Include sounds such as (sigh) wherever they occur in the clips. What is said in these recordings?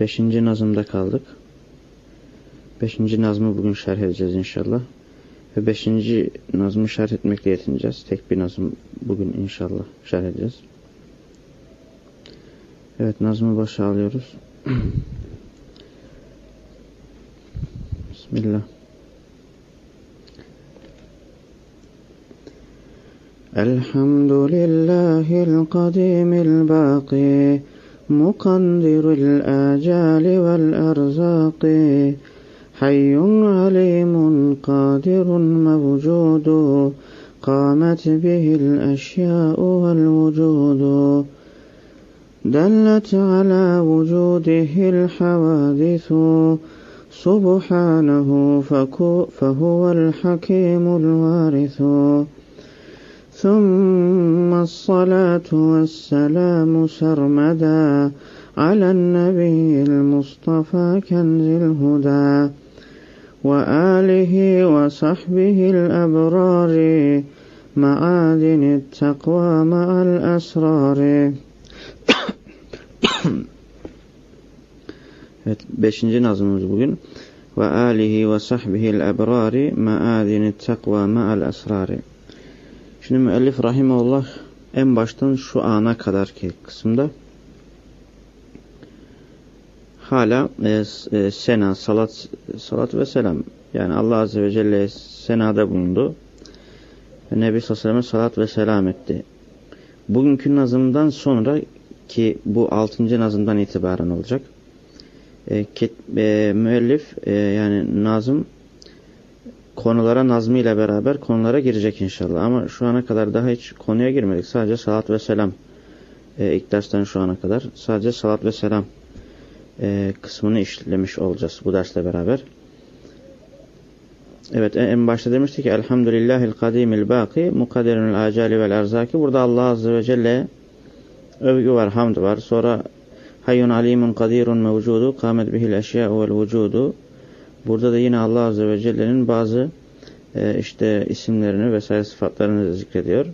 Beşinci nazımda kaldık. Beşinci nazımı bugün şerh edeceğiz inşallah. Ve beşinci nazımı şerh etmekle yetineceğiz. Tek bir nazım bugün inşallah şerh edeceğiz. Evet nazımı başa alıyoruz. (clears throat) Bismillah. Elhamdülillahi'l kadim el baki. مقدر الآجال والأرزاق. حي عليم قادر موجود. قامت به الأشياء والوجود. دلت على وجوده الحوادث. سبحانه فهو الحكيم الوارث. ثم الصلاة والسلام سرمدا على النبي المصطفى كنز الهدى وآله وصحبه الأبرار معادن التقوى مع الأسرار Evet, beşinci nazımımız bugün. Ve alihi ve sahbihil ebrari maadini takva ma'al esrari. Şimdi müellif rahimullah en baştan şu ana kadar ki kısımda hala e, e, sena, salat, salat ve selam yani Allah Azze ve Celle senada bulundu. Ve Nebi Sallallahu salat ve selam etti. Bugünkü nazımdan sonra ki bu altıncı nazımdan itibaren olacak. E, ket, e, müellif e, yani nazım konulara nazmı ile beraber konulara girecek inşallah. Ama şu ana kadar daha hiç konuya girmedik. Sadece salat ve selam e, ilk dersten şu ana kadar sadece salat ve selam e, kısmını işlemiş olacağız bu dersle beraber. Evet en başta demiştik ki Elhamdülillahil kadimil baki mukadderunul acali vel erzaki. Burada Allah Azze ve Celle övgü var, hamd var. Sonra hayyun alimun kadirun mevcudu kamet bihil eşya'u vel vücudu Burada da yine Allah Azze ve Celle'nin bazı e, işte isimlerini vesaire sıfatlarını zikrediyor.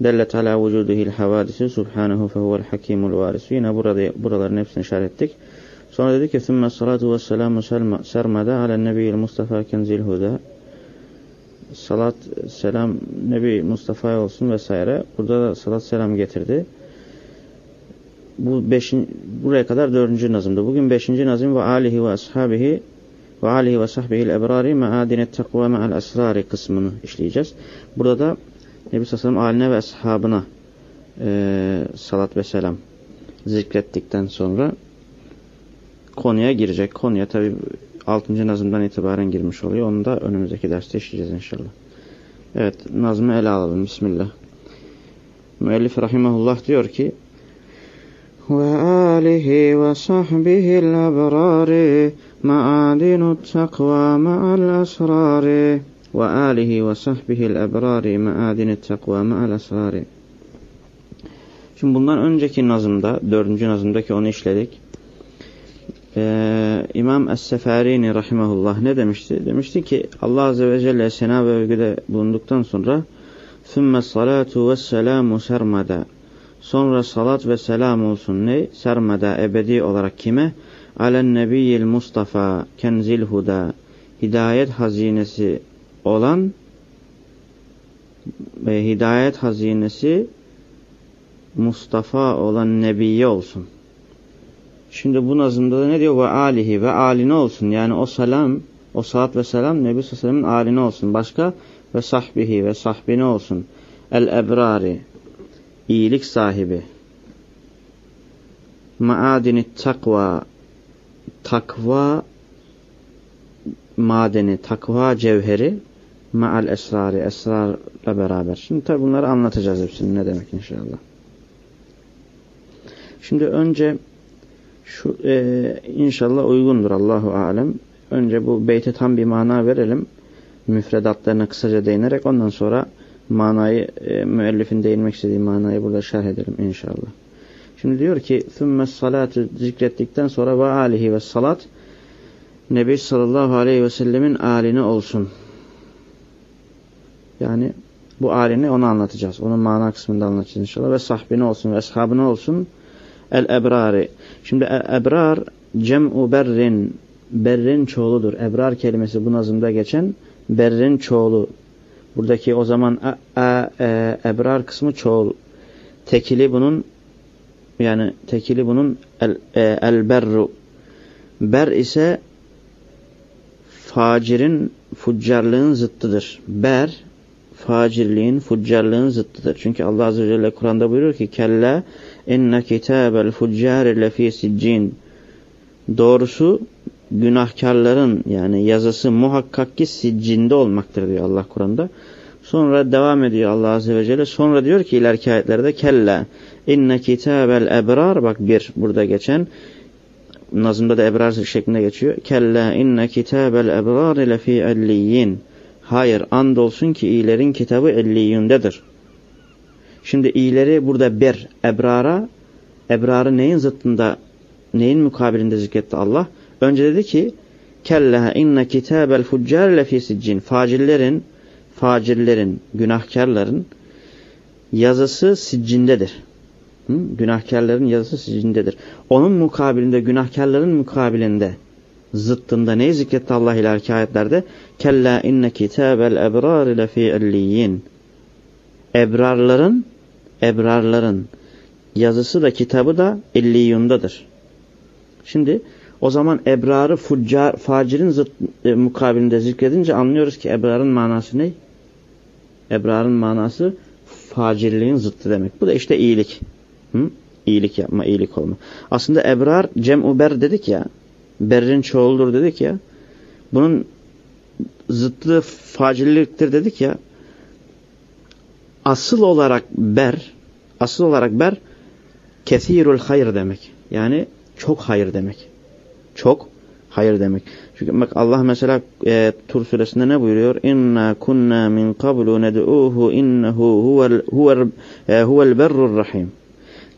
Dellet ala vücudihil havadisi subhanahu fehuvel hakimul varisu. Yine burada buraların hepsini işarettik. Sonra dedi ki ثُمَّ ve selamu sermada ala nebiyyil Mustafa kenzil huda. Salat, selam Nebi Mustafa'ya olsun vesaire. Burada da salat selam getirdi. Bu beşin, buraya kadar dördüncü nazımdı. Bugün beşinci nazım ve alihi ve ashabihi ve alihi ve sahbihil ebrari meadinet takva me'al esrari kısmını işleyeceğiz. Burada da Nebi Sallallahu aline ve ashabına e, salat ve selam zikrettikten sonra konuya girecek. Konuya tabi 6. nazımdan itibaren girmiş oluyor. Onu da önümüzdeki derste işleyeceğiz inşallah. Evet, nazmı ele alalım. Bismillah. Müellif rahimahullah diyor ki ve alihi ve sahbihil ebrari معادن التقوى مع الأسرار وآله وصحبه الأبرار معادن التقوى مع الأسرار Şimdi bundan önceki nazımda, dördüncü nazımdaki onu işledik. Ee, İmam Es-Seferini rahimahullah ne demişti? Demişti ki Allah Azze ve Celle sena ve övgüde bulunduktan sonra ثُمَّ الصَّلَاتُ وَالسَّلَامُ سَرْمَدًا Sonra salat ve selam olsun ne? Sermeda ebedi olarak kime? Alen nebiyyil Mustafa kenzil huda hidayet hazinesi olan ve hidayet hazinesi Mustafa olan Nebiye olsun. Şimdi bu nazımda da ne diyor? Ve alihi ve aline olsun. Yani o selam, o salat ve selam Nebi Sallam'ın aline olsun. Başka ve sahbihi ve sahbine olsun. El ebrari iyilik sahibi. Maadini takva takva madeni, takva cevheri maal esrari, esrarla beraber. Şimdi tabi bunları anlatacağız hepsini ne demek inşallah. Şimdi önce şu e, inşallah uygundur Allahu alem. Önce bu beyte tam bir mana verelim. Müfredatlarına kısaca değinerek ondan sonra manayı e, müellifin değinmek istediği manayı burada şerh edelim inşallah. Şimdi diyor ki ثُمَّ salatu zikrettikten sonra ve alihi ve salat Nebi sallallahu aleyhi ve sellemin aline olsun. Yani bu alini onu anlatacağız. Onun mana kısmında anlatacağız inşallah. Ve sahbine olsun ve eshabine olsun. El ebrari. Şimdi ebrar cem'u berrin. Berrin çoğuludur. Ebrar kelimesi bu nazımda geçen berrin çoğulu. Buradaki o zaman a, e, ebrar kısmı çoğul. Tekili bunun yani tekili bunun el, e, el berru. Ber ise facirin, fuccarlığın zıttıdır. Ber, facirliğin, fuccarlığın zıttıdır. Çünkü Allah Azze ve Celle Kur'an'da buyuruyor ki kella inne kitabel fuccari lefî siccin. Doğrusu günahkarların yani yazısı muhakkak ki siccinde olmaktır diyor Allah Kur'an'da. Sonra devam ediyor Allah Azze ve Celle. Sonra diyor ki ileriki ayetlerde kella inne kitabel ebrar bak bir burada geçen nazımda da ebrar şeklinde geçiyor. Kella inne kitabel ebrar lefî elliyyin. Hayır andolsun ki iyilerin kitabı elliyündedir. Şimdi iyileri burada bir ebrara ebrarı neyin zıttında neyin mukabilinde zikretti Allah? Önce dedi ki kella inne kitabel fuccar lefî siccin. Facillerin facirlerin, günahkarların yazısı siccindedir. Hı? Günahkarların yazısı siccindedir. Onun mukabilinde, günahkarların mukabilinde, zıttında neyi zikretti Allah ileriki ayetlerde? Kella inne kitabel ebrar lefî elliyyin. Ebrarların, ebrarların yazısı da kitabı da illiyundadır. Şimdi o zaman ebrarı fuccar, facirin zıt, e, mukabilinde zikredince anlıyoruz ki ebrarın manası ne? Ebrarın manası facirliğin zıttı demek. Bu da işte iyilik. Hı? İyilik yapma, iyilik olma. Aslında ebrar, cem'u ber dedik ya. Berrin çoğuldur dedik ya. Bunun zıttı facirliktir dedik ya. Asıl olarak ber, asıl olarak ber kesirul hayır demek. Yani çok hayır demek. Çok hayır demek. Çünkü bak Allah mesela e, Tur suresinde ne buyuruyor? İnna kunna min qablu ned'uhu innehu huvel huvel e, huvel berrur rahim.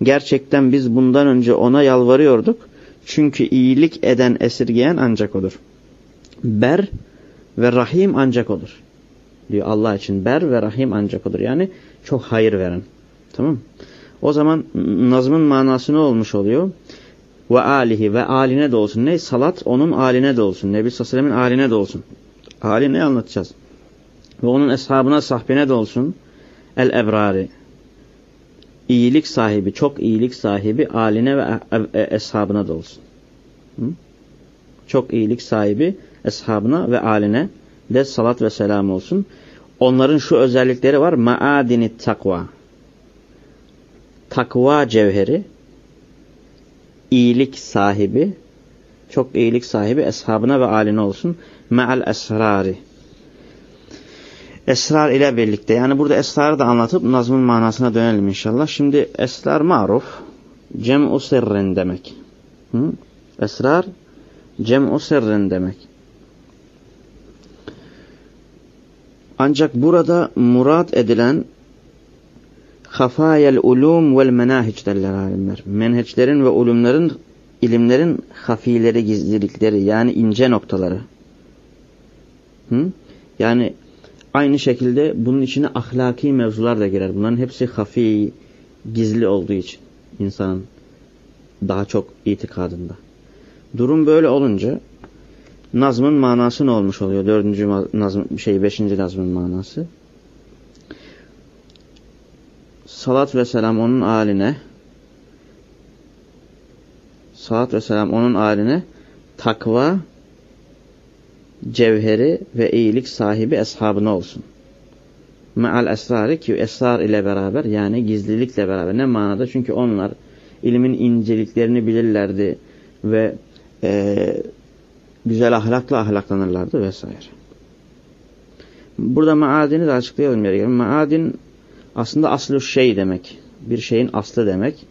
Gerçekten biz bundan önce ona yalvarıyorduk. Çünkü iyilik eden, esirgeyen ancak odur. Ber ve rahim ancak odur. Diyor Allah için ber ve rahim ancak odur. Yani çok hayır veren. Tamam O zaman nazmın manası ne olmuş oluyor? ve alihi ve aline de olsun. Ne? Salat onun aline de olsun. Nebi Sallallahu aline de olsun. Ali ne anlatacağız? Ve onun eshabına sahbine de olsun. El ebrari. İyilik sahibi, çok iyilik sahibi aline ve e, e, eshabına da olsun. Hı? Çok iyilik sahibi eshabına ve aline de salat ve selam olsun. Onların şu özellikleri var. Maadini takva. Takva cevheri iyilik sahibi, çok iyilik sahibi eshabına ve aline olsun. Me'al esrari. Esrar ile birlikte. Yani burada esrarı da anlatıp nazmın manasına dönelim inşallah. Şimdi esrar maruf. Cem'u sirrin demek. Hı? Esrar cem'u sirrin demek. Ancak burada murat edilen hafayel ulum vel menahic derler alimler. Menheçlerin ve ulumların, ilimlerin hafileri, gizlilikleri yani ince noktaları. Hı? Yani aynı şekilde bunun içine ahlaki mevzular da girer. Bunların hepsi hafi, gizli olduğu için insanın daha çok itikadında. Durum böyle olunca nazmın manası ne olmuş oluyor? Dördüncü nazm, şey, beşinci nazmın manası. salat ve selam onun haline salat ve selam onun haline takva cevheri ve iyilik sahibi eshabına olsun. Meal esrarı ki esrar ile beraber yani gizlilikle beraber ne manada? Çünkü onlar ilmin inceliklerini bilirlerdi ve e, güzel ahlakla ahlaklanırlardı vesaire. Burada maadini de açıklayalım yere gelin. Maadin aslında aslı şey demek. Bir şeyin aslı demek.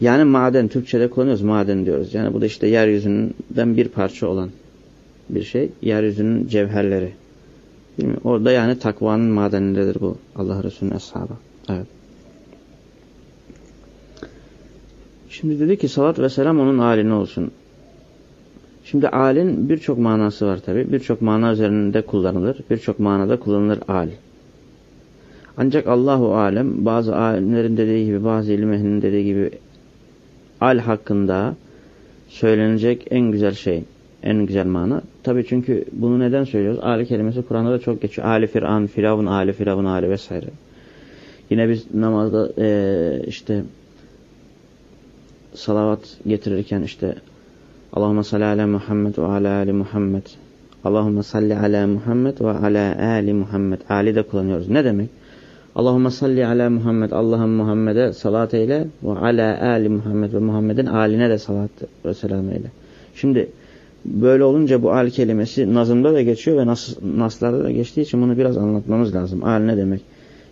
Yani maden, Türkçe'de kullanıyoruz maden diyoruz. Yani bu da işte yeryüzünden bir parça olan bir şey. Yeryüzünün cevherleri. Orada yani takvanın madenleridir bu. Allah Resulü'nün ashabı. Evet. Şimdi dedi ki salat ve selam onun haline olsun. Şimdi alin birçok manası var tabi. Birçok mana üzerinde kullanılır. Birçok manada kullanılır al. Ancak Allahu alem bazı alimlerin dediği gibi bazı ilim ehlinin dediği gibi al hakkında söylenecek en güzel şey, en güzel mana. Tabii çünkü bunu neden söylüyoruz? Ali kelimesi Kur'an'da da çok geçiyor. Ali Firavun, Firavun, Ali, Firavun, Ali vesaire. Yine biz namazda e, işte salavat getirirken işte Allahümme salli ala Muhammed ve ala ali Muhammed Allahümme salli ala Muhammed ve ala ali Muhammed Ali de kullanıyoruz. Ne demek? Allahümme salli ala Muhammed Allah'ım Muhammed'e salat eyle ve ala ali Muhammed ve Muhammed'in aline de salat ve selam eyle. Şimdi böyle olunca bu al kelimesi nazımda da geçiyor ve nas, naslarda da geçtiği için bunu biraz anlatmamız lazım. Al ne demek?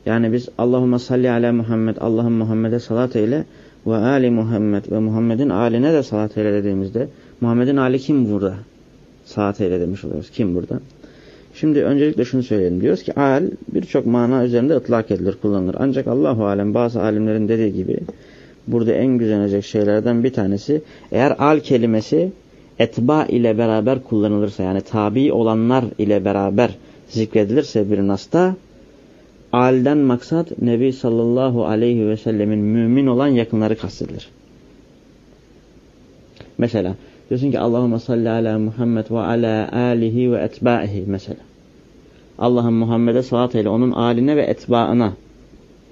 Yani biz Allahümme salli ala Muhammed Allah'ım Muhammed'e salat eyle ve ali Muhammed ve Muhammed'in aline de salat eyle dediğimizde Muhammed'in ali kim burada? Salat eyle demiş oluyoruz. Kim burada? Şimdi öncelikle şunu söyleyelim. Diyoruz ki al birçok mana üzerinde ıtlak edilir, kullanılır. Ancak Allahu alem bazı alimlerin dediği gibi burada en güzenecek şeylerden bir tanesi eğer al kelimesi etba ile beraber kullanılırsa yani tabi olanlar ile beraber zikredilirse bir nasta alden maksat Nebi sallallahu aleyhi ve sellemin mümin olan yakınları kastedilir. Mesela diyorsun ki Allahümme salli ala Muhammed ve ala alihi ve etbaihi mesela. Allah'ın Muhammed'e salat eyle onun aline ve etbaına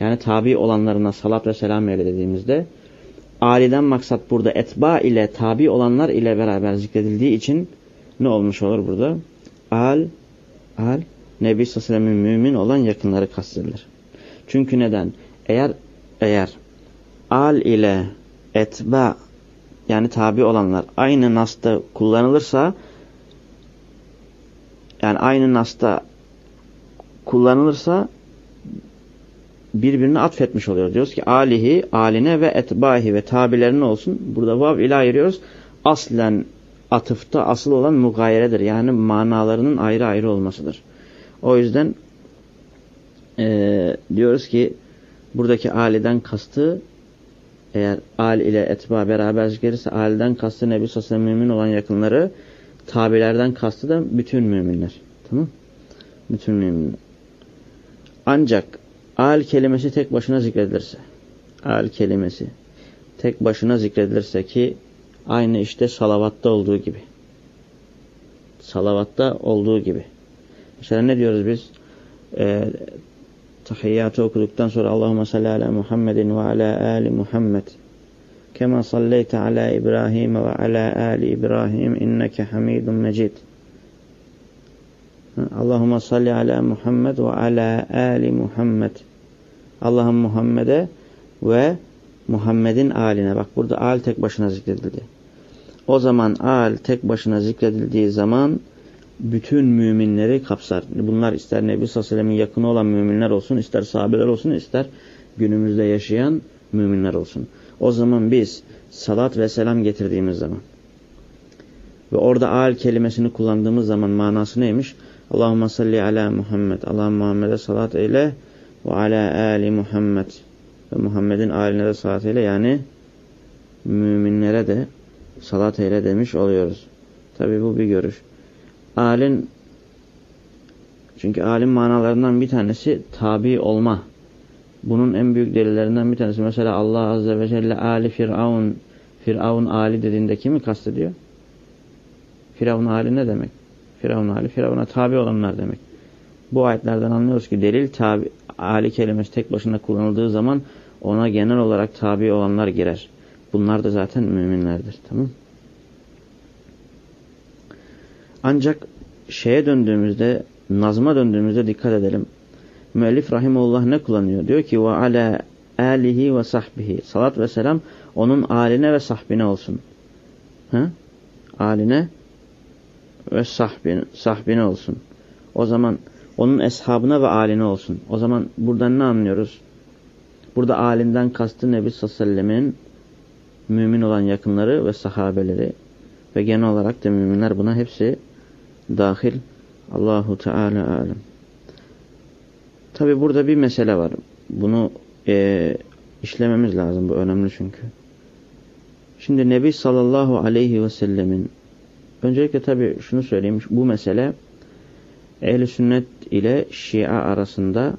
yani tabi olanlarına salat ve selam eyle dediğimizde aliden maksat burada etba ile tabi olanlar ile beraber zikredildiği için ne olmuş olur burada? Al, al, Nebi Sallallahu mümin olan yakınları kastedilir. Çünkü neden? Eğer eğer al ile etba yani tabi olanlar aynı nasta kullanılırsa yani aynı nasta kullanılırsa birbirine atfetmiş oluyor. Diyoruz ki alihi, aline ve etbahi ve tabilerine olsun. Burada vav ile ayırıyoruz. Aslen atıfta asıl olan mugayeredir. Yani manalarının ayrı ayrı olmasıdır. O yüzden e, diyoruz ki buradaki aliden kastı eğer al ile etba beraber gelirse aliden kastı Nebi Sassan mümin olan yakınları tabilerden kastı da bütün müminler. Tamam Bütün müminler. Ancak al kelimesi tek başına zikredilirse. Al kelimesi tek başına zikredilirse ki aynı işte salavatta olduğu gibi. Salavatta olduğu gibi. Mesela ne diyoruz biz? E, tahiyyatı okuduktan sonra Allahümme salli ala Muhammedin ve ala ali Muhammed. Kema salleyte ala İbrahim ve ala ali İbrahim. İnneke hamidun mecid Allahümme salli ala Muhammed ve ala ali Muhammed. Allah'ın Muhammed'e ve Muhammed'in aline. Bak burada al tek başına zikredildi. O zaman al tek başına zikredildiği zaman bütün müminleri kapsar. Bunlar ister Nebi Sallallahu yakını olan müminler olsun, ister sahabeler olsun, ister günümüzde yaşayan müminler olsun. O zaman biz salat ve selam getirdiğimiz zaman ve orada al kelimesini kullandığımız zaman manası neymiş? Allahümme salli ala Muhammed. Allah Muhammed'e salat eyle ve ala ali Muhammed. Ve Muhammed'in aline de salat eyle. Yani müminlere de salat eyle demiş oluyoruz. Tabi bu bir görüş. Alin çünkü alim manalarından bir tanesi tabi olma. Bunun en büyük delillerinden bir tanesi. Mesela Allah Azze ve Celle Ali Firavun Firavun Ali dediğinde kimi kastediyor? Firavun Ali ne demek? Firavun hali, Firavun'a tabi olanlar demek. Bu ayetlerden anlıyoruz ki delil tabi, ali kelimesi tek başına kullanıldığı zaman ona genel olarak tabi olanlar girer. Bunlar da zaten müminlerdir. Tamam Ancak şeye döndüğümüzde, nazma döndüğümüzde dikkat edelim. Müellif rahimullah ne kullanıyor? Diyor ki ve ala alihi ve sahbihi. Salat ve selam onun aline ve sahbine olsun. Ha? Aline ve sahbine, sahbine olsun. O zaman onun eshabına ve aline olsun. O zaman buradan ne anlıyoruz? Burada alinden kastı Nebi Sallallahu mümin olan yakınları ve sahabeleri ve genel olarak da müminler buna hepsi dahil. Allahu Teala alem. Tabi burada bir mesele var. Bunu e, işlememiz lazım. Bu önemli çünkü. Şimdi Nebi sallallahu aleyhi ve sellemin Öncelikle tabi şunu söyleyeyim. Bu mesele ehl sünnet ile şia arasında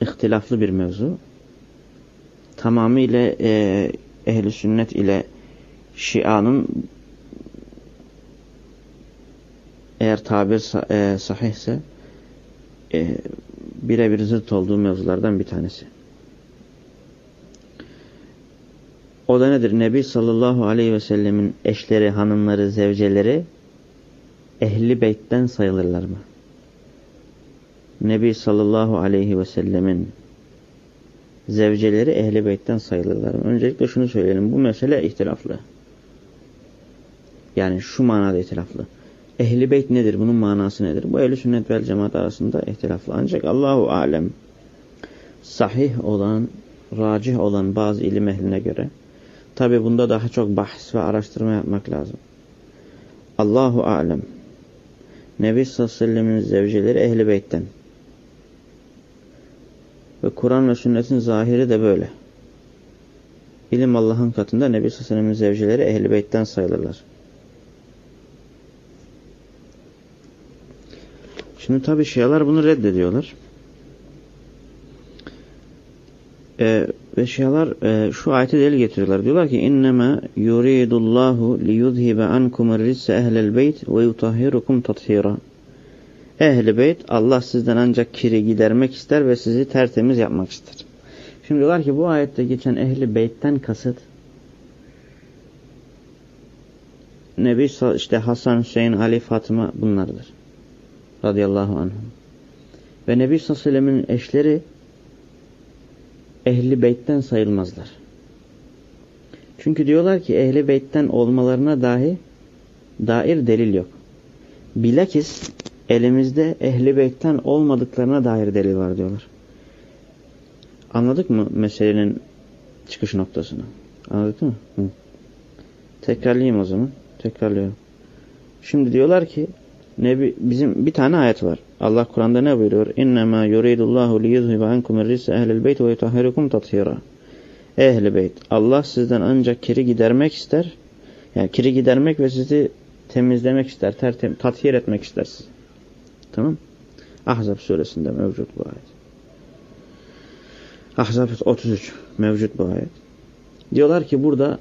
ihtilaflı bir mevzu. Tamamıyla e, ehli sünnet ile Şia'nın eğer tabir e, sahihse e, birebir zırt olduğu mevzulardan bir tanesi. O da nedir? Nebi sallallahu aleyhi ve sellemin eşleri, hanımları, zevceleri ehli beytten sayılırlar mı? Nebi sallallahu aleyhi ve sellemin zevceleri ehli beytten sayılırlar mı? Öncelikle şunu söyleyelim. Bu mesele ihtilaflı. Yani şu manada ihtilaflı. Ehli beyt nedir? Bunun manası nedir? Bu ehli sünnet vel cemaat arasında ihtilaflı. Ancak Allahu alem sahih olan, racih olan bazı ilim ehline göre tabi bunda daha çok bahs ve araştırma yapmak lazım. Allahu alem Nebi sallallahu aleyhi ve sellemin zevceleri ehli beytten. Ve Kur'an ve sünnetin zahiri de böyle. İlim Allah'ın katında Nebi sallallahu aleyhi ve sellemin zevceleri ehli beytten sayılırlar. Şimdi tabi Şialar bunu reddediyorlar. Ee, ve Şialar e, şu ayeti delil getiriyorlar. Diyorlar ki innema yuridullahu liyuzhibe ankum risse ehlel beyt ve yutahhirukum tathira. Ehli beyt Allah sizden ancak kiri gidermek ister ve sizi tertemiz yapmak ister. Şimdi diyorlar ki bu ayette geçen ehli beytten kasıt Nebi işte Hasan, Hüseyin, Ali, Fatıma bunlardır radıyallahu anh. Ve Nebi sallallahu aleyhi ve sellemin eşleri ehli beytten sayılmazlar. Çünkü diyorlar ki ehli beytten olmalarına dahi dair delil yok. Bilakis elimizde ehli beytten olmadıklarına dair delil var diyorlar. Anladık mı meselenin çıkış noktasını? Anladık mı? Hı. Tekrarlayayım o zaman. Tekrarlıyorum. Şimdi diyorlar ki Nebi, bizim bir tane ayet var. Allah Kur'an'da ne buyuruyor? İnnemâ yuridullahu liyuzhibe ankum errisse ehlil beyt ve yutahhirukum tathira. Ehli beyt. Allah sizden ancak kiri gidermek ister. Yani kiri gidermek ve sizi temizlemek ister. Tertem, tathir etmek ister. Tamam Ahzab suresinde mevcut bu ayet. Ahzab 33 mevcut bu ayet. Diyorlar ki burada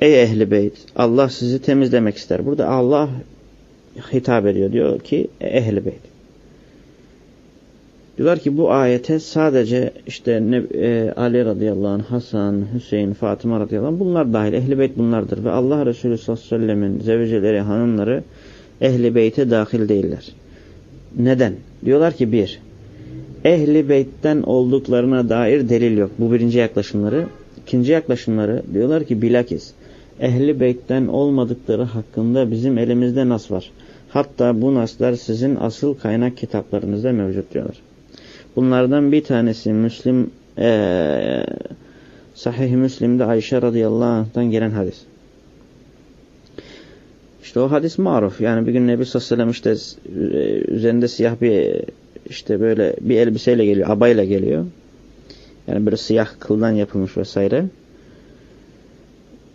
ey ehli beyt Allah sizi temizlemek ister. Burada Allah hitap ediyor. Diyor ki ehli beyt. Diyorlar ki bu ayete sadece işte e, Ali radıyallahu anh, Hasan, Hüseyin, Fatıma radıyallahu anh bunlar dahil. Ehli beyt bunlardır. Ve Allah Resulü sallallahu aleyhi ve sellemin zevceleri, hanımları ehli beyte dahil değiller. Neden? Diyorlar ki bir, ehli beytten olduklarına dair delil yok. Bu birinci yaklaşımları. İkinci yaklaşımları diyorlar ki bilakis ehli beytten olmadıkları hakkında bizim elimizde nas var. Hatta bu naslar sizin asıl kaynak kitaplarınızda mevcut diyorlar. Bunlardan bir tanesi Müslim ee, Sahih-i Müslim'de Ayşe radıyallahu anh'tan gelen hadis. İşte o hadis maruf. Yani bir gün Nebi sallallahu işte üzerinde siyah bir işte böyle bir elbiseyle geliyor, abayla geliyor. Yani böyle siyah kıldan yapılmış vesaire.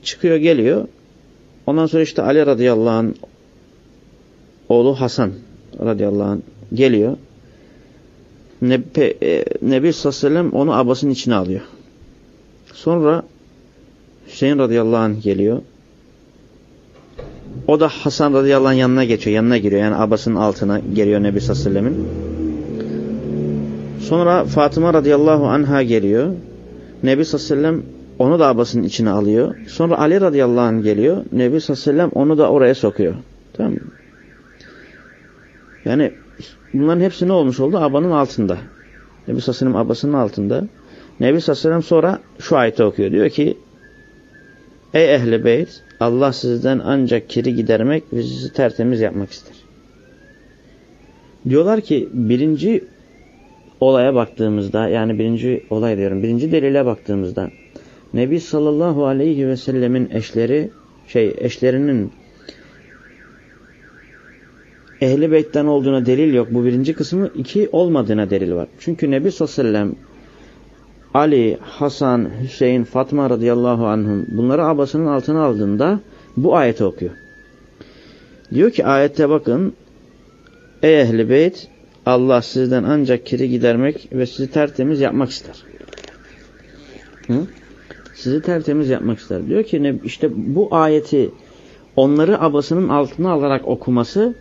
Çıkıyor geliyor. Ondan sonra işte Ali radıyallahu anh oğlu Hasan radıyallahu anh geliyor. Nebi, e, Nebi sallallahu onu abasının içine alıyor. Sonra Hüseyin radıyallahu anh geliyor. O da Hasan radıyallahu anh yanına geçiyor. Yanına giriyor. Yani abasının altına geliyor Nebi sallallahu. Sonra Fatıma radıyallahu anha geliyor. Nebi sallallahu onu da abasının içine alıyor. Sonra Ali radıyallahu anh geliyor. Nebi sallallahu onu da oraya sokuyor. Tamam mı? Yani bunların hepsi ne olmuş oldu? Abanın altında. Nebi sallallahu abasının altında. Nebi sallallahu sonra şu ayeti okuyor. Diyor ki Ey ehli beyt Allah sizden ancak kiri gidermek ve sizi tertemiz yapmak ister. Diyorlar ki birinci olaya baktığımızda yani birinci olay diyorum birinci delile baktığımızda Nebi sallallahu aleyhi ve sellemin eşleri şey eşlerinin ehli beytten olduğuna delil yok. Bu birinci kısmı iki olmadığına delil var. Çünkü Nebi sallallahu aleyhi ve sellem Ali, Hasan, Hüseyin, Fatma radıyallahu anhum bunları abasının altına aldığında bu ayeti okuyor. Diyor ki ayette bakın Ey ehli beyt Allah sizden ancak kiri gidermek ve sizi tertemiz yapmak ister. Hı? Sizi tertemiz yapmak ister. Diyor ki işte bu ayeti onları abasının altına alarak okuması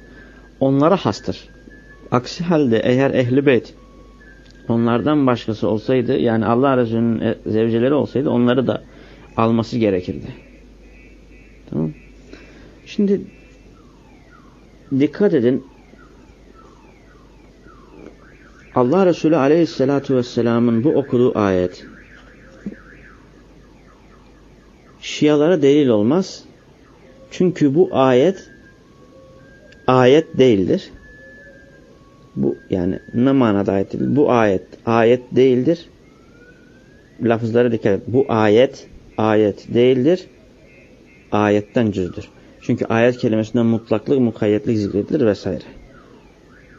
onlara hastır. Aksi halde eğer ehli beyt onlardan başkası olsaydı yani Allah Resulü'nün e, zevceleri olsaydı onları da alması gerekirdi. Tamam Şimdi dikkat edin Allah Resulü aleyhissalatu vesselamın bu okuduğu ayet Şialara delil olmaz. Çünkü bu ayet ayet değildir. Bu yani ne manada ayet değil? Bu ayet ayet değildir. Lafızlara dikkat et. Bu ayet ayet değildir. Ayetten cüzdür. Çünkü ayet kelimesinden mutlaklık, mukayyetlik zikredilir vesaire.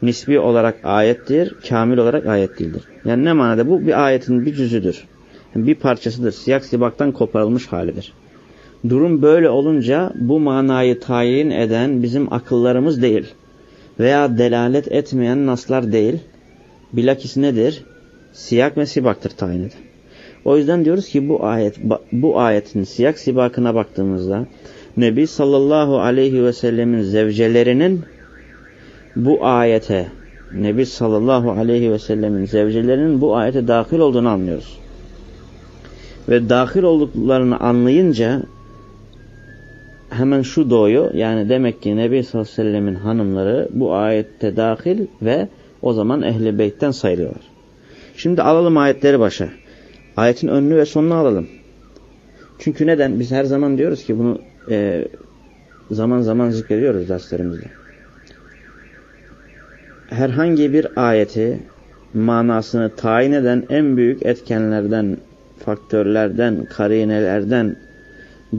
Nisbi olarak ayettir, kamil olarak ayet değildir. Yani ne manada? Bu bir ayetin bir cüzüdür. Bir parçasıdır. Siyak sibaktan koparılmış halidir. Durum böyle olunca bu manayı tayin eden bizim akıllarımız değil veya delalet etmeyen naslar değil. Bilakis nedir? Siyak ve sibaktır tayin eden. O yüzden diyoruz ki bu ayet bu ayetin siyak sibakına baktığımızda Nebi sallallahu aleyhi ve sellemin zevcelerinin bu ayete Nebi sallallahu aleyhi ve sellemin zevcelerinin bu ayete dahil olduğunu anlıyoruz. Ve dahil olduklarını anlayınca hemen şu doğuyor. Yani demek ki Nebi sallallahu aleyhi ve sellemin hanımları bu ayette dahil ve o zaman ehli beytten sayılıyorlar. Şimdi alalım ayetleri başa. Ayetin önünü ve sonunu alalım. Çünkü neden? Biz her zaman diyoruz ki bunu e, zaman zaman zikrediyoruz derslerimizde. Herhangi bir ayeti manasını tayin eden en büyük etkenlerden, faktörlerden, karinelerden,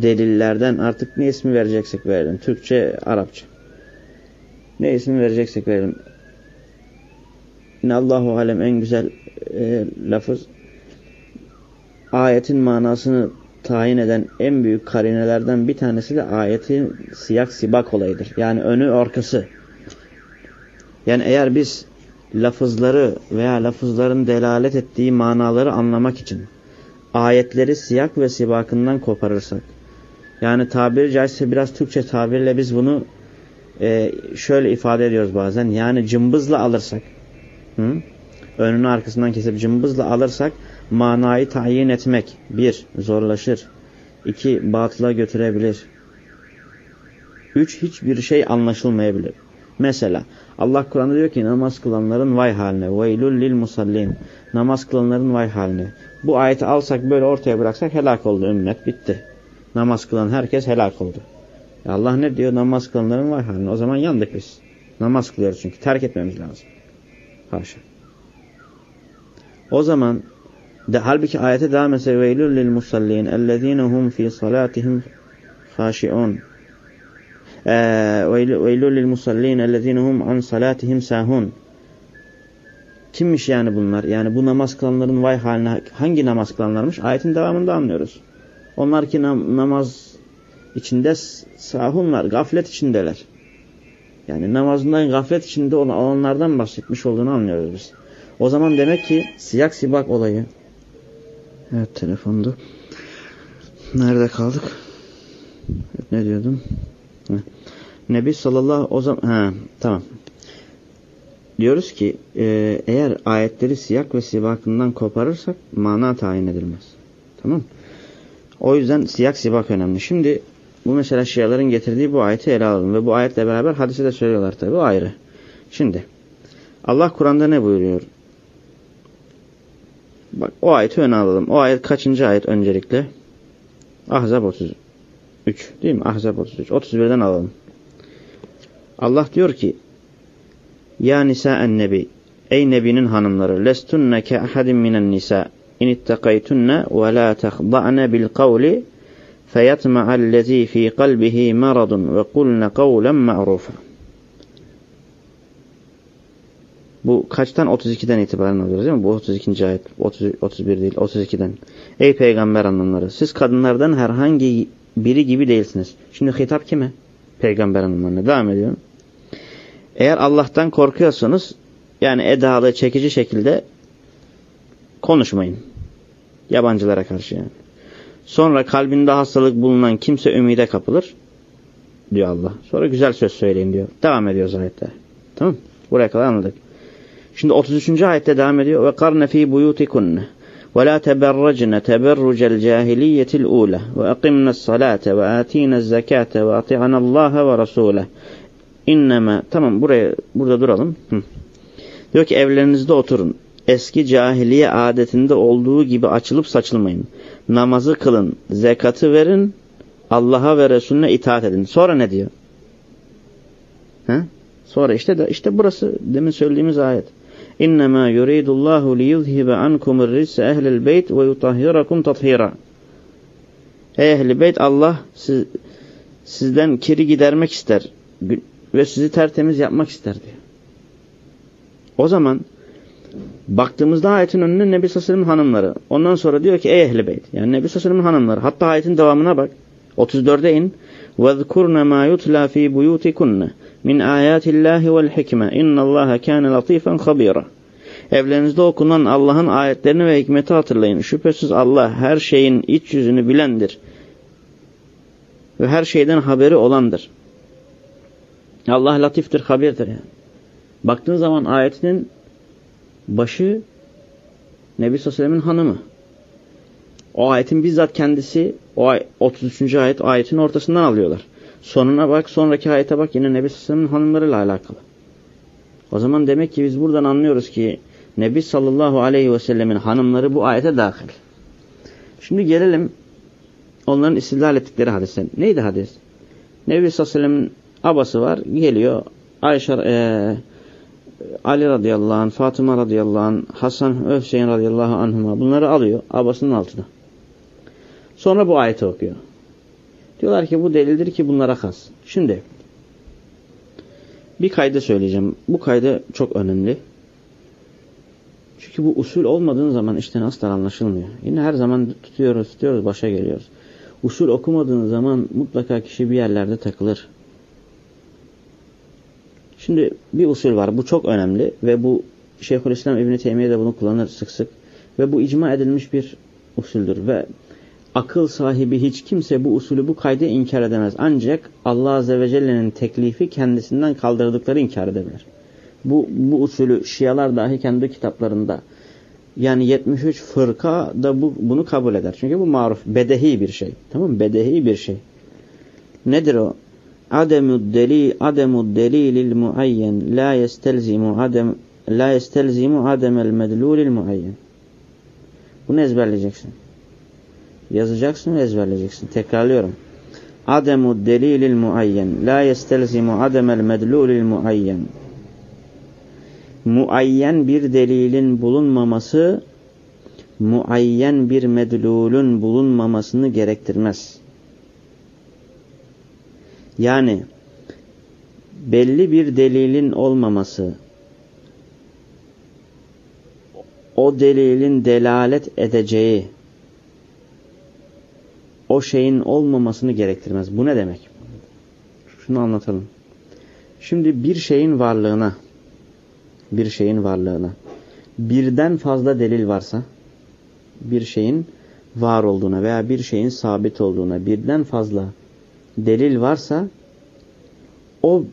delillerden artık ne ismi vereceksek verelim. Türkçe, Arapça. Ne ismi vereceksek verelim. Allahu alem en güzel e, lafız ayetin manasını tayin eden en büyük karinelerden bir tanesi de ayetin siyak sibak olayıdır. Yani önü arkası. Yani eğer biz lafızları veya lafızların delalet ettiği manaları anlamak için ayetleri siyak ve sibakından koparırsak yani tabiri caizse biraz Türkçe tabirle biz bunu e, şöyle ifade ediyoruz bazen. Yani cımbızla alırsak hı? önünü arkasından kesip cımbızla alırsak manayı tayin etmek bir zorlaşır. iki batıla götürebilir. Üç hiçbir şey anlaşılmayabilir. Mesela Allah Kur'an'da diyor ki namaz kılanların vay haline. Veylül lil musallin. Namaz kılanların vay haline. Bu ayeti alsak böyle ortaya bıraksak helak oldu ümmet bitti. Namaz kılan herkes helak oldu. Ya Allah ne diyor? Namaz kılanların vay haline. O zaman yandık biz. Namaz kılıyoruz çünkü. Terk etmemiz lazım. Haşa. O zaman de, halbuki ayete devam etse veylül lil musallin ellezine hum fi salatihim haşiun veylül lil musallin ellezine hum an salatihim sahun Kimmiş yani bunlar? Yani bu namaz kılanların vay haline hangi namaz kılanlarmış? Ayetin devamında anlıyoruz. Onlar ki nam namaz içinde sahunlar, gaflet içindeler. Yani namazından gaflet içinde olanlardan bahsetmiş olduğunu anlıyoruz biz. O zaman demek ki siyak sibak olayı. Evet telefondu. Nerede kaldık? Ne diyordum? Heh. Nebi sallallahu o zaman ha, tamam. Diyoruz ki e, eğer ayetleri siyak ve sibakından koparırsak mana tayin edilmez. Tamam O yüzden siyak sibak önemli. Şimdi bu mesela Şiaların getirdiği bu ayeti ele alalım. Ve bu ayetle beraber hadise de söylüyorlar tabi. Ayrı. Şimdi Allah Kur'an'da ne buyuruyor? Bak o ayeti öne alalım. O ayet kaçıncı ayet öncelikle? Ahzab 33. Değil mi? Ahzab 33. 31'den alalım. Allah diyor ki Ya nisa'en nebi Ey nebinin hanımları lestunne ke ahadin minen nisa ve la tehda'ne bil kavli feyatma'allezi fi kalbihi maradun ve kulne kavlen ma'rufa Bu kaçtan? 32'den itibaren alıyoruz değil mi? Bu 32. ayet. 30, 31 değil. 32'den. Ey peygamber anlamları. Siz kadınlardan herhangi biri gibi değilsiniz. Şimdi hitap kime? Peygamber hanımlarına. Devam ediyorum. Eğer Allah'tan korkuyorsanız yani edalı, çekici şekilde konuşmayın. Yabancılara karşı yani. Sonra kalbinde hastalık bulunan kimse ümide kapılır diyor Allah. Sonra güzel söz söyleyin diyor. Devam ediyor ayette. Tamam Buraya kadar anladık. Şimdi 33. ayette devam ediyor. Ve karne fi buyutikunne ve la teberracne teberrucel cahiliyetil ula ve akimnes salate ve atines zekate ve ati'anallaha ve rasule. İnneme tamam buraya burada duralım. Hı. Diyor ki evlerinizde oturun. Eski cahiliye adetinde olduğu gibi açılıp saçılmayın. Namazı kılın, zekatı verin, Allah'a ve Resulüne itaat edin. Sonra ne diyor? He? Sonra işte de işte burası demin söylediğimiz ayet. İnnemâ yuridullahu liyuzhibe ankumur risse ehlil beyt ve yutahhirakum tathira. Ey ehli beyt Allah siz, sizden kiri gidermek ister ve sizi tertemiz yapmak ister diyor. O zaman baktığımızda ayetin önüne Nebi Sassalım'ın hanımları. Ondan sonra diyor ki ey ehli beyt. Yani Nebi Sassalım'ın hanımları. Hatta ayetin devamına bak. 34'e in. وَذْكُرْنَ مَا يُتْلَى ف۪ي بُيُوتِكُنَّ min ayatillahi vel hikme innallaha kâne latifen habira. Evlerinizde okunan Allah'ın ayetlerini ve hikmeti hatırlayın. Şüphesiz Allah her şeyin iç yüzünü bilendir. Ve her şeyden haberi olandır. Allah latiftir, habirdir yani. Baktığın zaman ayetinin başı Nebi Sallallahu hanımı. O ayetin bizzat kendisi o 33. ayet ayetin ortasından alıyorlar. Sonuna bak, sonraki ayete bak yine Nebi Sallallahu hanımlarıyla alakalı. O zaman demek ki biz buradan anlıyoruz ki Nebi sallallahu aleyhi ve sellemin hanımları bu ayete dahil. Şimdi gelelim onların istidlal ettikleri hadise. Neydi hadis? Nebi sallallahu aleyhi ve sellemin abası var. Geliyor Ayşe e, Ali radıyallahu anh, Fatıma radıyallahu anh, Hasan Hüseyin radıyallahu anhuma bunları alıyor abasının altına. Sonra bu ayeti okuyor. Diyorlar ki bu delildir ki bunlara has. Şimdi bir kaydı söyleyeceğim. Bu kaydı çok önemli. Çünkü bu usul olmadığın zaman işte asla anlaşılmıyor. Yine her zaman tutuyoruz, tutuyoruz, başa geliyoruz. Usul okumadığın zaman mutlaka kişi bir yerlerde takılır. Şimdi bir usul var. Bu çok önemli ve bu Şeyhülislam İbn Teymiye de bunu kullanır sık sık. Ve bu icma edilmiş bir usuldür ve akıl sahibi hiç kimse bu usulü bu kaydı inkar edemez. Ancak Allah Azze ve Celle'nin teklifi kendisinden kaldırdıkları inkar edebilir. Bu, bu usulü Şialar dahi kendi kitaplarında yani 73 fırka da bu, bunu kabul eder. Çünkü bu maruf, bedehi bir şey. Tamam mı? Bedehi bir şey. Nedir o? Ademu deli ademu delilil muayyen la yestelzimu adem la yestelzimu ademel medlulil muayyen. Bunu ezberleyeceksin. Yazacaksın ve ezberleyeceksin. Tekrarlıyorum. Ademu delilil muayyen la yestelzimu ademel medlulil muayyen. Muayyen bir delilin bulunmaması muayyen bir medlulun bulunmamasını gerektirmez. Yani belli bir delilin olmaması o delilin delalet edeceği o şeyin olmamasını gerektirmez. Bu ne demek? Şunu anlatalım. Şimdi bir şeyin varlığına bir şeyin varlığına birden fazla delil varsa bir şeyin var olduğuna veya bir şeyin sabit olduğuna birden fazla delil varsa o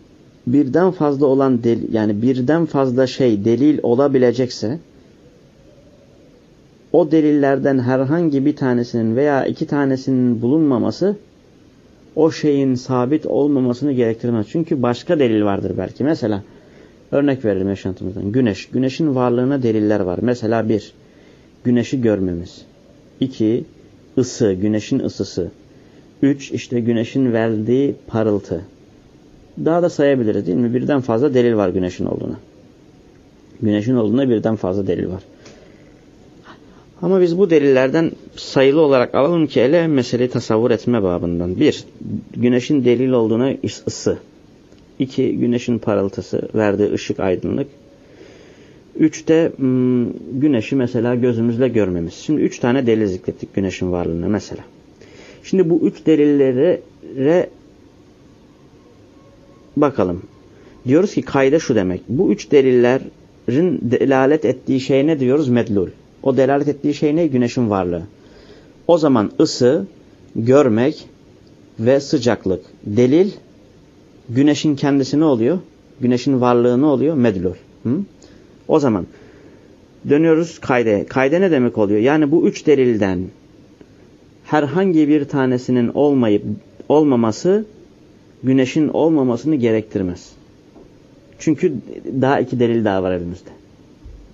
birden fazla olan delil yani birden fazla şey delil olabilecekse o delillerden herhangi bir tanesinin veya iki tanesinin bulunmaması o şeyin sabit olmamasını gerektirmez. Çünkü başka delil vardır belki. Mesela örnek verelim yaşantımızdan. Güneş. Güneşin varlığına deliller var. Mesela bir, güneşi görmemiz. İki, ısı, güneşin ısısı. Üç, işte güneşin verdiği parıltı. Daha da sayabiliriz değil mi? Birden fazla delil var güneşin olduğuna. Güneşin olduğuna birden fazla delil var. Ama biz bu delillerden sayılı olarak alalım ki ele meseleyi tasavvur etme babından. Bir, güneşin delil olduğuna ısı. İki, güneşin parıltısı, verdiği ışık, aydınlık. Üçte hmm, güneşi mesela gözümüzle görmemiz. Şimdi üç tane delil zikrettik güneşin varlığına mesela. Şimdi bu üç delillere bakalım. Diyoruz ki kayda şu demek. Bu üç deliller delalet ettiği şey ne diyoruz? Medlul. O delalet ettiği şey ne? Güneşin varlığı. O zaman ısı, görmek ve sıcaklık. Delil, güneşin kendisi ne oluyor? Güneşin varlığı ne oluyor? Medlul. Hı? O zaman dönüyoruz kayde. Kayde ne demek oluyor? Yani bu üç delilden herhangi bir tanesinin olmayıp olmaması güneşin olmamasını gerektirmez. Çünkü daha iki delil daha var elimizde.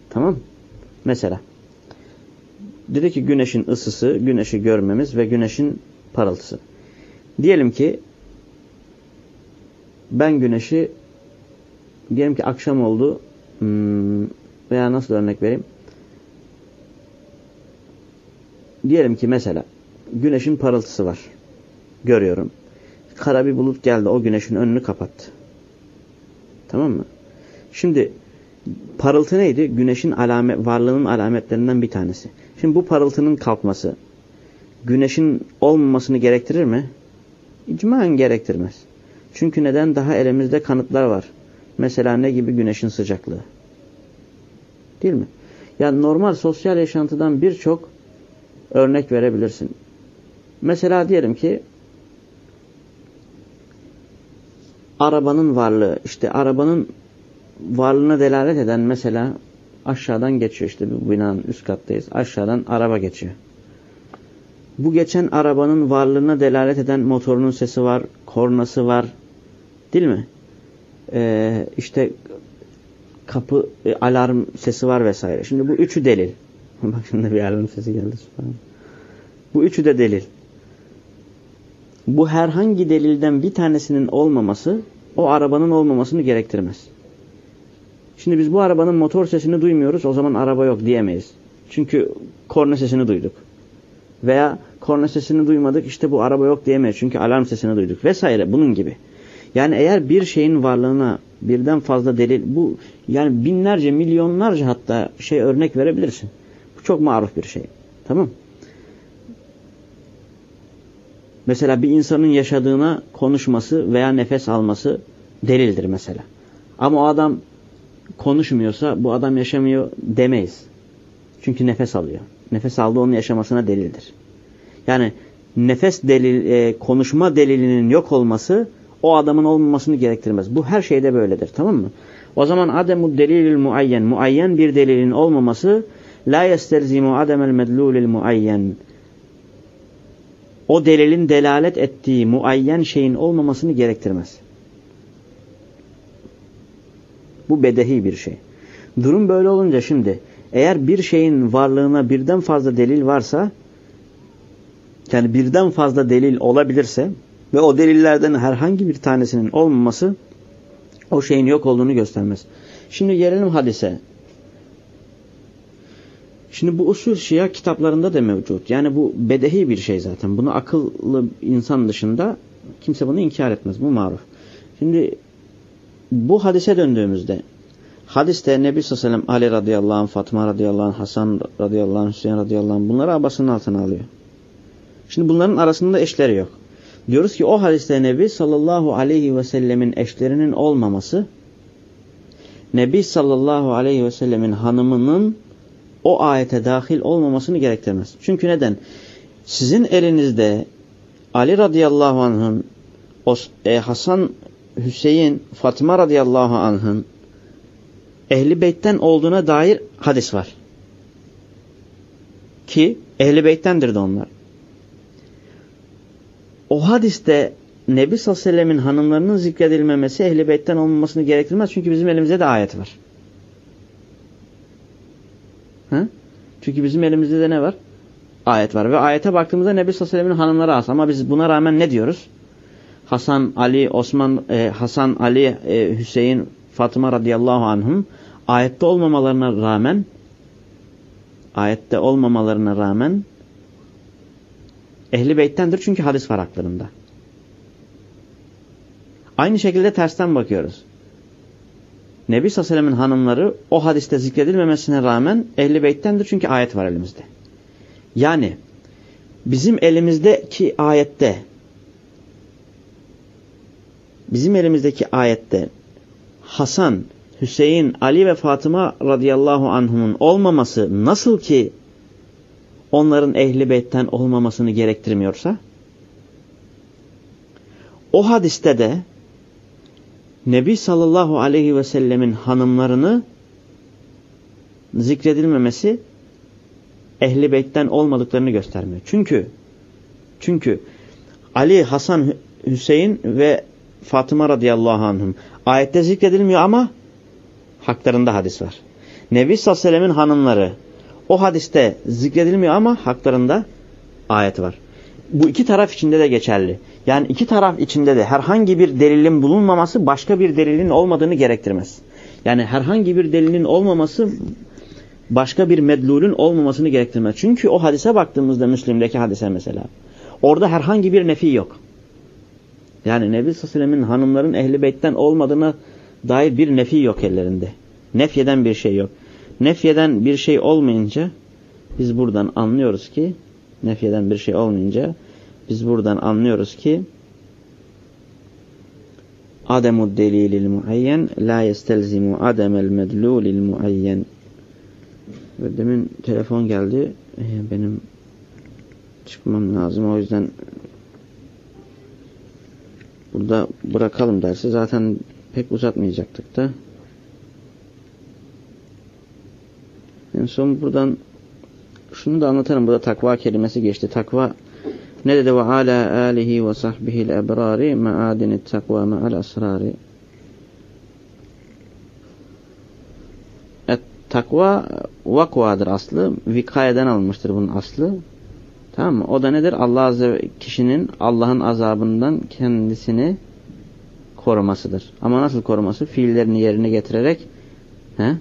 Tamam Mesela dedi ki güneşin ısısı, güneşi görmemiz ve güneşin parıltısı. Diyelim ki ben güneşi diyelim ki akşam oldu hmm, veya nasıl örnek vereyim? Diyelim ki mesela güneşin parıltısı var. Görüyorum. Kara bir bulut geldi o güneşin önünü kapattı. Tamam mı? Şimdi parıltı neydi? Güneşin alamet, varlığının alametlerinden bir tanesi. Şimdi bu parıltının kalkması güneşin olmamasını gerektirir mi? İcmaen gerektirmez. Çünkü neden? Daha elimizde kanıtlar var. Mesela ne gibi? Güneşin sıcaklığı. Değil mi? Yani normal sosyal yaşantıdan birçok örnek verebilirsin. Mesela diyelim ki arabanın varlığı, işte arabanın varlığına delalet eden mesela aşağıdan geçiyor işte bu binanın üst kattayız. Aşağıdan araba geçiyor. Bu geçen arabanın varlığına delalet eden motorunun sesi var, kornası var. Değil mi? Ee, işte kapı e, alarm sesi var vesaire. Şimdi bu üçü delil. (laughs) Bak şimdi bir alarm sesi geldi. Bu üçü de delil. Bu herhangi delilden bir tanesinin olmaması o arabanın olmamasını gerektirmez. Şimdi biz bu arabanın motor sesini duymuyoruz o zaman araba yok diyemeyiz. Çünkü korna sesini duyduk. Veya korna sesini duymadık işte bu araba yok diyemeyiz. Çünkü alarm sesini duyduk vesaire bunun gibi. Yani eğer bir şeyin varlığına birden fazla delil bu yani binlerce milyonlarca hatta şey örnek verebilirsin. Bu çok maruf bir şey. Tamam Mesela bir insanın yaşadığına konuşması veya nefes alması delildir mesela. Ama o adam konuşmuyorsa bu adam yaşamıyor demeyiz. Çünkü nefes alıyor. Nefes aldığı onun yaşamasına delildir. Yani nefes delil, e, konuşma delilinin yok olması o adamın olmamasını gerektirmez. Bu her şeyde böyledir. Tamam mı? O zaman ademu delilil muayyen. Muayyen bir delilin olmaması la yestelzimu ademel medlulil muayyen. O delilin delalet ettiği muayyen şeyin olmamasını gerektirmez. Bu bedehi bir şey. Durum böyle olunca şimdi eğer bir şeyin varlığına birden fazla delil varsa yani birden fazla delil olabilirse ve o delillerden herhangi bir tanesinin olmaması o şeyin yok olduğunu göstermez. Şimdi gelelim hadise. Şimdi bu usul şia kitaplarında da mevcut. Yani bu bedehi bir şey zaten. Bunu akıllı insan dışında kimse bunu inkar etmez. Bu maruf. Şimdi bu hadise döndüğümüzde hadiste Nebi sallallahu aleyhi ve sellem Ali radıyallahu anh, Fatma radıyallahu anh, Hasan radıyallahu anh, Hüseyin radıyallahu anh bunları abasının altına alıyor. Şimdi bunların arasında eşleri yok. Diyoruz ki o hadiste Nebi sallallahu aleyhi ve sellemin eşlerinin olmaması Nebi sallallahu aleyhi ve sellemin hanımının o ayete dahil olmamasını gerektirmez. Çünkü neden? Sizin elinizde Ali radıyallahu anh'ın e, Hasan Hüseyin Fatıma radıyallahu anh'ın Ehli Beyt'ten olduğuna dair hadis var. Ki Ehli Beyt'tendir de onlar. O hadiste Nebi sallallahu aleyhi ve sellemin hanımlarının zikredilmemesi Ehli Beyt'ten olmamasını gerektirmez. Çünkü bizim elimizde de ayet var. Ha? Çünkü bizim elimizde de ne var? Ayet var. Ve ayete baktığımızda Nebi sallallahu aleyhi hanımları az. Ama biz buna rağmen ne diyoruz? Hasan, Ali, Osman, e, Hasan, Ali, e, Hüseyin, Fatıma radıyallahu anhum ayette olmamalarına rağmen ayette olmamalarına rağmen ehli beyttendir çünkü hadis var haklarında. Aynı şekilde tersten bakıyoruz. Nebi Sallallahu hanımları o hadiste zikredilmemesine rağmen ehli beyttendir çünkü ayet var elimizde. Yani bizim elimizdeki ayette bizim elimizdeki ayette Hasan, Hüseyin, Ali ve Fatıma radıyallahu anhumun olmaması nasıl ki onların ehli beytten olmamasını gerektirmiyorsa o hadiste de Nebi sallallahu aleyhi ve sellemin hanımlarını zikredilmemesi ehli beytten olmadıklarını göstermiyor. Çünkü çünkü Ali, Hasan, Hüseyin ve Fatıma radıyallahu anhum ayette zikredilmiyor ama haklarında hadis var. Nebi sallallahu aleyhi ve sellemin hanımları o hadiste zikredilmiyor ama haklarında ayet var. Bu iki taraf içinde de geçerli. Yani iki taraf içinde de herhangi bir delilin bulunmaması başka bir delilin olmadığını gerektirmez. Yani herhangi bir delilin olmaması başka bir medlulün olmamasını gerektirmez. Çünkü o hadise baktığımızda Müslim'deki hadise mesela. Orada herhangi bir nefi yok. Yani Nebi Sallallahu hanımların ehli beytten olmadığına dair bir nefi yok ellerinde. Nefyeden bir şey yok. Nefyeden bir şey olmayınca biz buradan anlıyoruz ki nefyeden bir şey olmayınca biz buradan anlıyoruz ki ademu delilil muayyen la yestelzimu ademel medlulil muayyen. Ve demin telefon geldi. Ee, benim çıkmam lazım. O yüzden burada bırakalım dersi. Zaten pek uzatmayacaktık da. En son buradan şunu da anlatalım burada takva kelimesi geçti takva ne dedi ve ala alihi ve sahbihi ebrari maadini takva ma'al asrari Et takva vakvadır aslı. Vikayeden alınmıştır bunun aslı. Tamam mı? O da nedir? Allah Azze ve kişinin Allah'ın azabından kendisini korumasıdır. Ama nasıl koruması? Fiillerini yerine getirerek he?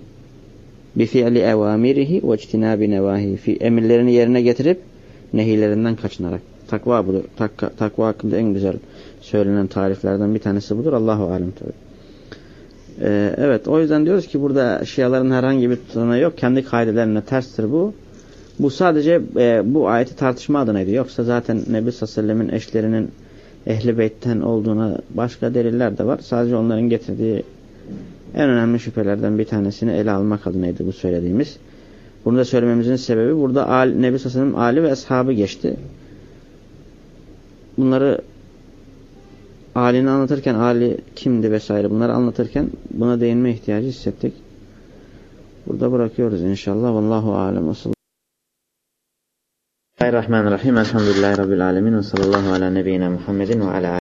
Bi fi'li evamirihi ve ictinabi nevahi. Emirlerini yerine getirip nehilerinden kaçınarak. Takva budur. Tak, takva hakkında en güzel söylenen tariflerden bir tanesi budur. Allahu alem tabi. Ee, evet o yüzden diyoruz ki burada Şiaların herhangi bir tutanağı yok. Kendi kaidelerine terstir bu. Bu sadece e, bu ayeti tartışma adınaydı. Yoksa zaten Nebi Sallallahu eşlerinin ehli beytten olduğuna başka deliller de var. Sadece onların getirdiği en önemli şüphelerden bir tanesini ele almak adınaydı bu söylediğimiz. Bunu da söylememizin sebebi burada Ali, Nebi Sassan'ın Ali ve ashabı geçti. Bunları Ali'ni anlatırken Ali kimdi vesaire bunları anlatırken buna değinme ihtiyacı hissettik. Burada bırakıyoruz inşallah. Vallahu alem. Bismillahirrahmanirrahim. Elhamdülillahi Rabbil alemin. Ve sallallahu ala nebiyyina Muhammedin ve ala